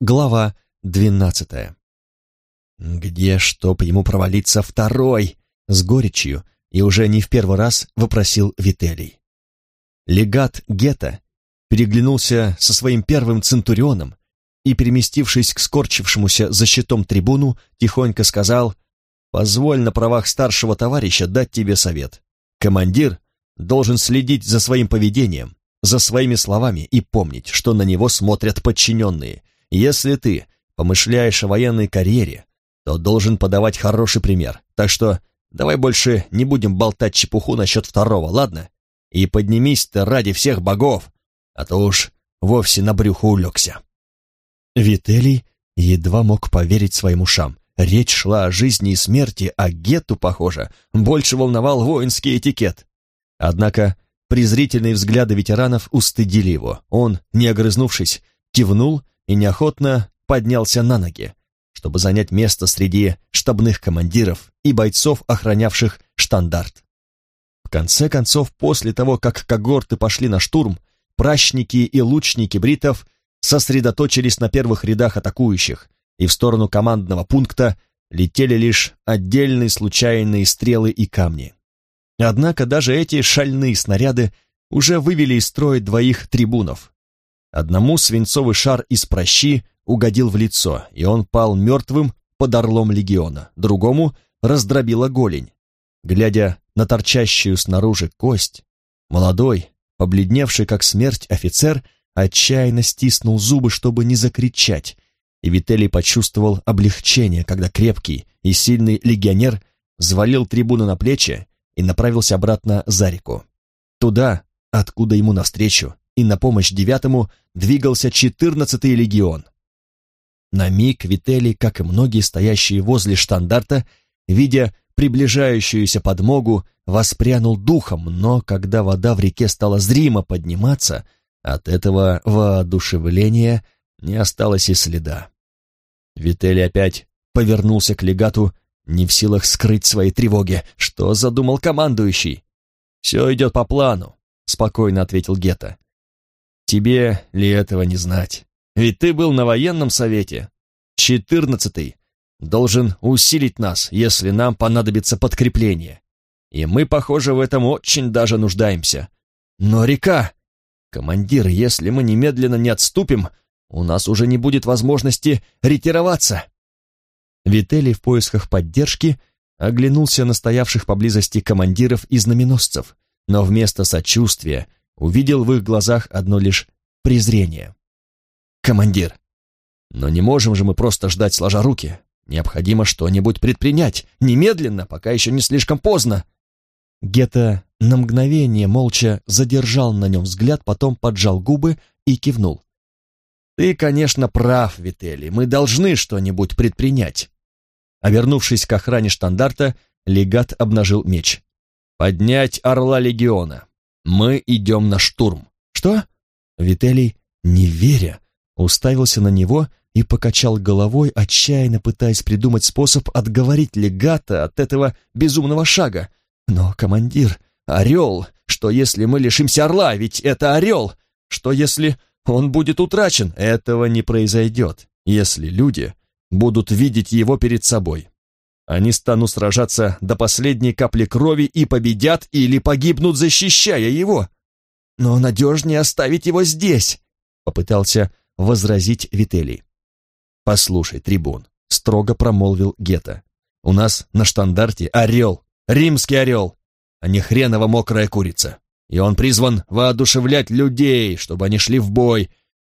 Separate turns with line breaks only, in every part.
Глава двенадцатая. «Где, чтоб ему провалиться второй?» С горечью и уже не в первый раз вопросил Вителий. Легат Гета переглянулся со своим первым центурионом и, переместившись к скорчившемуся за щитом трибуну, тихонько сказал «Позволь на правах старшего товарища дать тебе совет. Командир должен следить за своим поведением, за своими словами и помнить, что на него смотрят подчиненные. Если ты помышляешь о военной карьере, то должен подавать хороший пример. Так что давай больше не будем болтать чепуху насчет второго, ладно? И поднимись ты ради всех богов, а то уж вовсе на брюхо улегся. Вителий едва мог поверить своим ушам. Речь шла о жизни и смерти, а Гетту, похоже, больше волновал воинский этикет. Однако презрительные взгляды ветеранов устыдили его. Он, не огрызнувшись, кивнул и неохотно поднялся на ноги, чтобы занять место среди штабных командиров и бойцов, охранявших штандарт. В конце концов, после того, как когорты пошли на штурм, пращники и лучники бритов сосредоточились на первых рядах атакующих, и в сторону командного пункта летели лишь отдельные случайные стрелы и камни. Однако даже эти шальные снаряды уже вывели из строя двоих трибунов. Одному свинцовый шар из прощи угодил в лицо, и он пал мертвым под орлом легиона, другому раздробила голень. Глядя на торчащую снаружи кость, молодой, побледневший как смерть офицер отчаянно стиснул зубы, чтобы не закричать, и Вителий почувствовал облегчение, когда крепкий и сильный легионер взвалил трибуну на плечи и направился обратно за реку. Туда, откуда ему навстречу и на помощь девятому двигался четырнадцатый легион. На миг Вителий, как и многие стоящие возле штандарта, видя приближающуюся подмогу, воспрянул духом, но когда вода в реке стала зримо подниматься, от этого воодушевления не осталось и следа. Вителий опять повернулся к легату, не в силах скрыть свои тревоги. Что задумал командующий? «Все идет по плану», — спокойно ответил Гетта. «Тебе ли этого не знать? Ведь ты был на военном совете. Четырнадцатый должен усилить нас, если нам понадобится подкрепление. И мы, похоже, в этом очень даже нуждаемся. Но река... Командир, если мы немедленно не отступим, у нас уже не будет возможности ретироваться. Вителий в поисках поддержки оглянулся на стоявших поблизости командиров и знаменосцев, но вместо сочувствия увидел в их глазах одно лишь презрение. «Командир, но не можем же мы просто ждать сложа руки. Необходимо что-нибудь предпринять, немедленно, пока еще не слишком поздно. Гетта на мгновение молча задержал на нем взгляд, потом поджал губы и кивнул. «Ты, конечно, прав, Вителли, мы должны что-нибудь предпринять». А к охране штандарта, легат обнажил меч. «Поднять орла легиона. Мы идем на штурм». «Что?» Вителий, не веря, уставился на него и покачал головой, отчаянно пытаясь придумать способ отговорить легата от этого безумного шага. «Но, командир, орел! Что если мы лишимся орла? Ведь это орел! Что если он будет утрачен? Этого не произойдет, если люди будут видеть его перед собой. Они станут сражаться до последней капли крови и победят или погибнут, защищая его. Но надежнее оставить его здесь», — попытался возразить Вителий. «Послушай, трибун», — строго промолвил Гета, «у нас на штандарте орел, римский орел, а не хреново мокрая курица, и он призван воодушевлять людей, чтобы они шли в бой,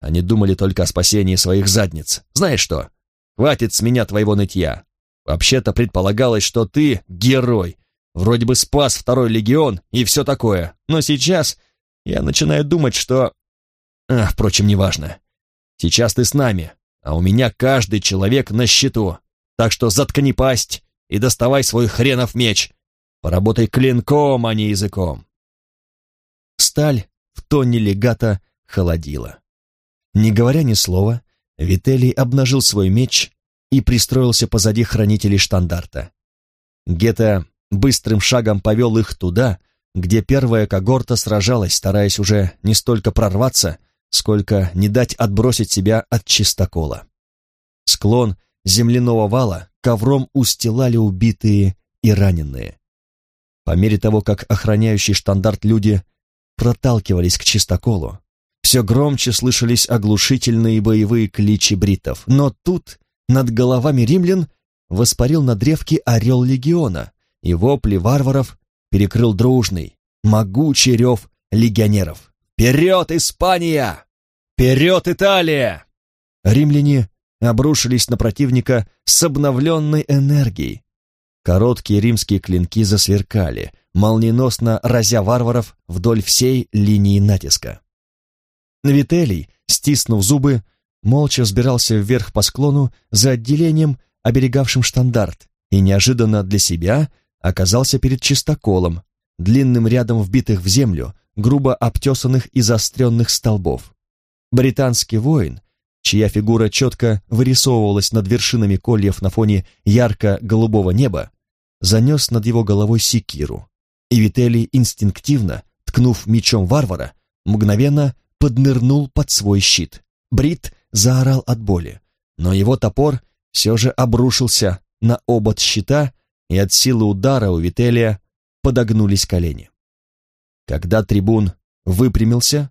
Они думали только о спасении своих задниц. Знаешь что? Хватит с меня твоего нытья. Вообще-то предполагалось, что ты герой, вроде бы спас второй легион и все такое, но сейчас я начинаю думать, что... А, впрочем, неважно. Сейчас ты с нами, а у меня каждый человек на счету. Так что заткни пасть и доставай свой хренов меч. Поработай клинком, а не языком. Сталь в тоне легата холодила. Не говоря ни слова, Вителий обнажил свой меч и пристроился позади хранителей штандарта. Гета быстрым шагом повел их туда, где первая когорта сражалась, стараясь уже не столько прорваться, сколько не дать отбросить себя от чистокола. Склон земляного вала ковром устилали убитые и раненые. По мере того, как охраняющий штандарт люди проталкивались к чистоколу, все громче слышались оглушительные боевые кличи бритов. Но тут над головами римлян воспарил на древке орел легиона, и вопли варваров перекрыл дружный, могучий рев легионеров. «Вперед, Испания! Вперед, Италия!» Римляне обрушились на противника с обновленной энергией. Короткие римские клинки засверкали, молниеносно разя варваров вдоль всей линии натиска. Вителий, стиснув зубы, молча взбирался вверх по склону за отделением, оберегавшим штандарт, и неожиданно для себя оказался перед чистоколом, длинным рядом вбитых в землю, грубо обтесанных и заостренных столбов. Британский воин, чья фигура четко вырисовывалась над вершинами кольев на фоне ярко-голубого неба, занес над его головой секиру, и Вителий инстинктивно, ткнув мечом варвара, мгновенно поднырнул под свой щит. Брит заорал от боли, но его топор все же обрушился на обод щита, и от силы удара у Вителия подогнулись колени. Когда трибун выпрямился,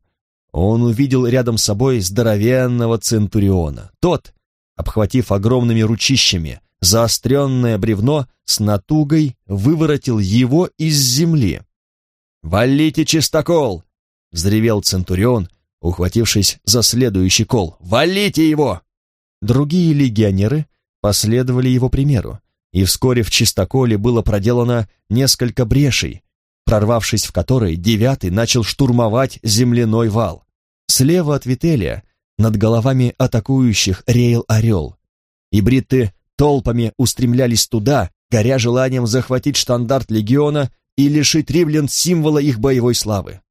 он увидел рядом с собой здоровенного центуриона. Тот, обхватив огромными ручищами заостренное бревно, с натугой выворотил его из земли. «Валите чистокол!» — взревел центурион, ухватившись за следующий кол. «Валите его!» Другие легионеры последовали его примеру, и вскоре в чистоколе было проделано несколько брешей, прорвавшись в которые девятый начал штурмовать земляной вал. Слева от Вителия над головами атакующих реял орел, и бритты толпами устремлялись туда, горя желанием захватить штандарт легиона и лишить римлян символа их боевой славы.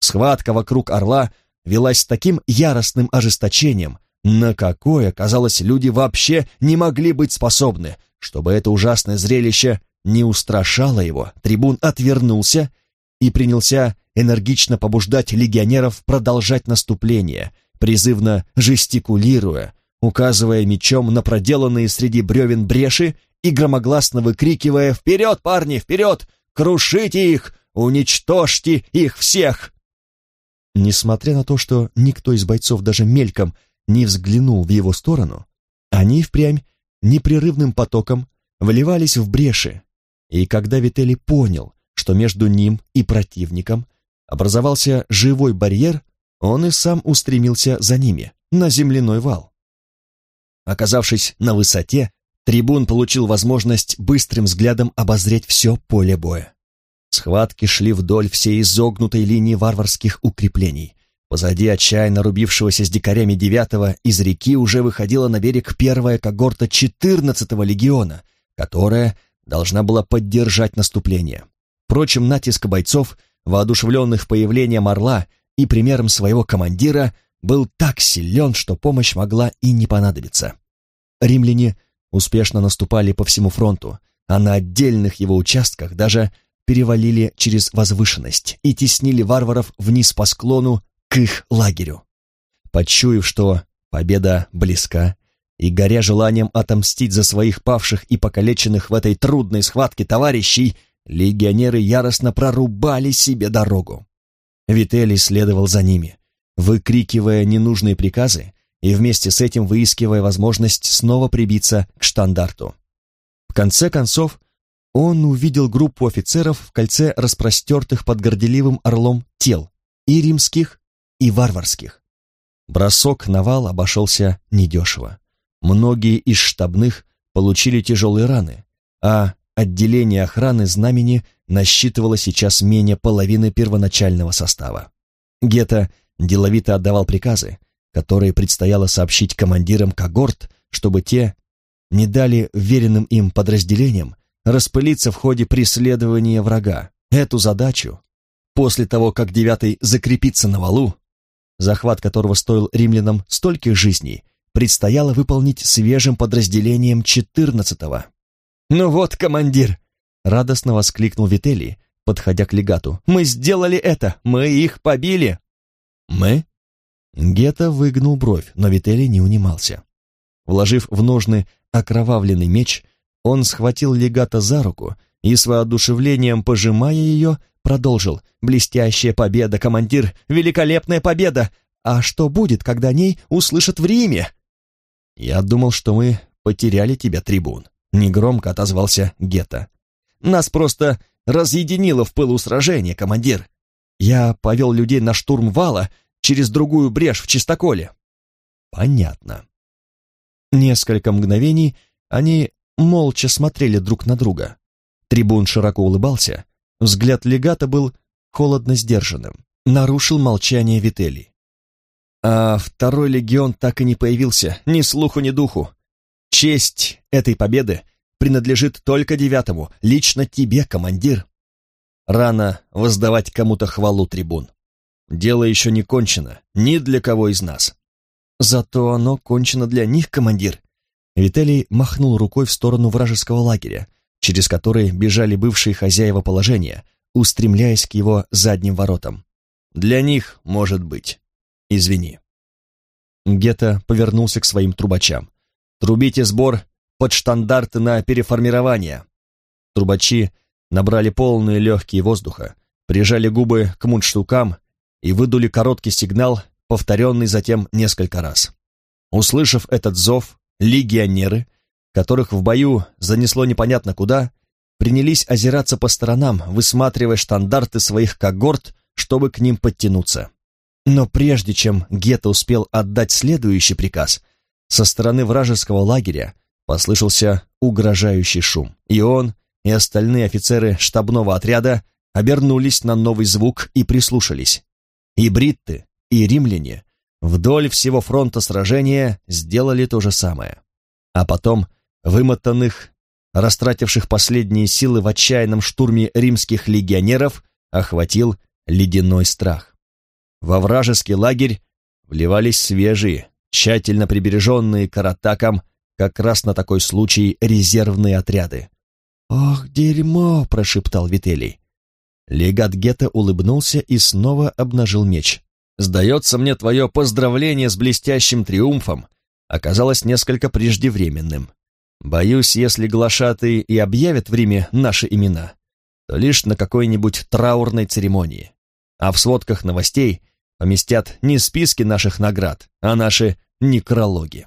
Схватка вокруг орла велась с таким яростным ожесточением, на какое, казалось, люди вообще не могли быть способны, чтобы это ужасное зрелище не устрашало его, трибун отвернулся и принялся энергично побуждать легионеров продолжать наступление, призывно жестикулируя, указывая мечом на проделанные среди бревен бреши и громогласно выкрикивая «Вперед, парни, вперед! Крушите их! Уничтожьте их всех!» Несмотря на то, что никто из бойцов даже мельком не взглянул в его сторону, они впрямь непрерывным потоком вливались в бреши, и когда Вители понял, что между ним и противником образовался живой барьер, он и сам устремился за ними, на земляной вал. Оказавшись на высоте, трибун получил возможность быстрым взглядом обозреть все поле боя. Схватки шли вдоль всей изогнутой линии варварских укреплений. Позади отчаянно рубившегося с дикарями девятого из реки уже выходила на берег первая когорта четырнадцатого легиона, которая должна была поддержать наступление. Впрочем, натиск бойцов, воодушевленных появлением орла и примером своего командира, был так силен, что помощь могла и не понадобиться. Римляне успешно наступали по всему фронту, а на отдельных его участках даже перевалили через возвышенность и теснили варваров вниз по склону к их лагерю. Почуяв, что победа близка, и, горя желанием отомстить за своих павших и покалеченных в этой трудной схватке товарищей, легионеры яростно прорубали себе дорогу. Вителий следовал за ними, выкрикивая ненужные приказы и вместе с этим выискивая возможность снова прибиться к штандарту. В конце концов, он увидел группу офицеров в кольце распростертых под горделивым орлом тел, и римских, и варварских. Бросок на вал обошелся недешево. Многие из штабных получили тяжелые раны, а отделение охраны знамени насчитывало сейчас менее половины первоначального состава. Гетто деловито отдавал приказы, которые предстояло сообщить командирам когорт, чтобы те не дали веренным им подразделениям распылиться в ходе преследования врага. Эту задачу, после того, как девятый закрепится на валу, захват которого стоил римлянам стольких жизней, предстояло выполнить свежим подразделением 14-го. «Ну вот, командир!» — радостно воскликнул Вителий, подходя к легату. «Мы сделали это! Мы их побили!» «Мы?» Гета выгнул бровь, но Вителий не унимался. Вложив в ножны окровавленный меч, он схватил легата за руку и с воодушевлением, пожимая ее, продолжил. «Блестящая победа, командир! Великолепная победа! А что будет, когда о ней услышат в Риме?» «Я думал, что мы потеряли тебя, трибун», — негромко отозвался Гетта. «Нас просто разъединило в пылу сражения, командир. Я повел людей на штурм вала через другую брешь в чистоколе». «Понятно». Несколько мгновений они молча смотрели друг на друга. Трибун широко улыбался, взгляд легата был холодно сдержанным. Нарушил молчание Вителий. А второй легион так и не появился, ни слуху, ни духу. Честь этой победы принадлежит только девятому, лично тебе, командир. Рано воздавать кому-то хвалу, трибун. Дело еще не кончено, ни для кого из нас. Зато оно кончено для них, командир. Виталий махнул рукой в сторону вражеского лагеря, через который бежали бывшие хозяева положения, устремляясь к его задним воротам. Для них, может быть. Извини. Гетто повернулся к своим трубачам. «Трубите сбор под штандарты на переформирование». Трубачи набрали полные легкие воздуха, прижали губы к мундштукам и выдули короткий сигнал, повторенный затем несколько раз. Услышав этот зов, легионеры, которых в бою занесло непонятно куда, принялись озираться по сторонам, высматривая штандарты своих когорт, чтобы к ним подтянуться. Но прежде чем Гетто успел отдать следующий приказ, со стороны вражеского лагеря послышался угрожающий шум, и он и остальные офицеры штабного отряда обернулись на новый звук и прислушались. И бритты, и римляне вдоль всего фронта сражения сделали то же самое. А потом вымотанных, растративших последние силы в отчаянном штурме римских легионеров, охватил ледяной страх. Во вражеский лагерь вливались свежие, тщательно прибереженные каратакам, как раз на такой случай резервные отряды. «Ох, дерьмо!» — прошептал Вителий. Легат Гетта улыбнулся и снова обнажил меч. «Сдается мне, твое поздравление с блестящим триумфом оказалось несколько преждевременным. Боюсь, если глашатые и объявят в Риме наши имена, то лишь на какой-нибудь траурной церемонии. А в сводках новостей поместят не списки наших наград, а наши некрологи.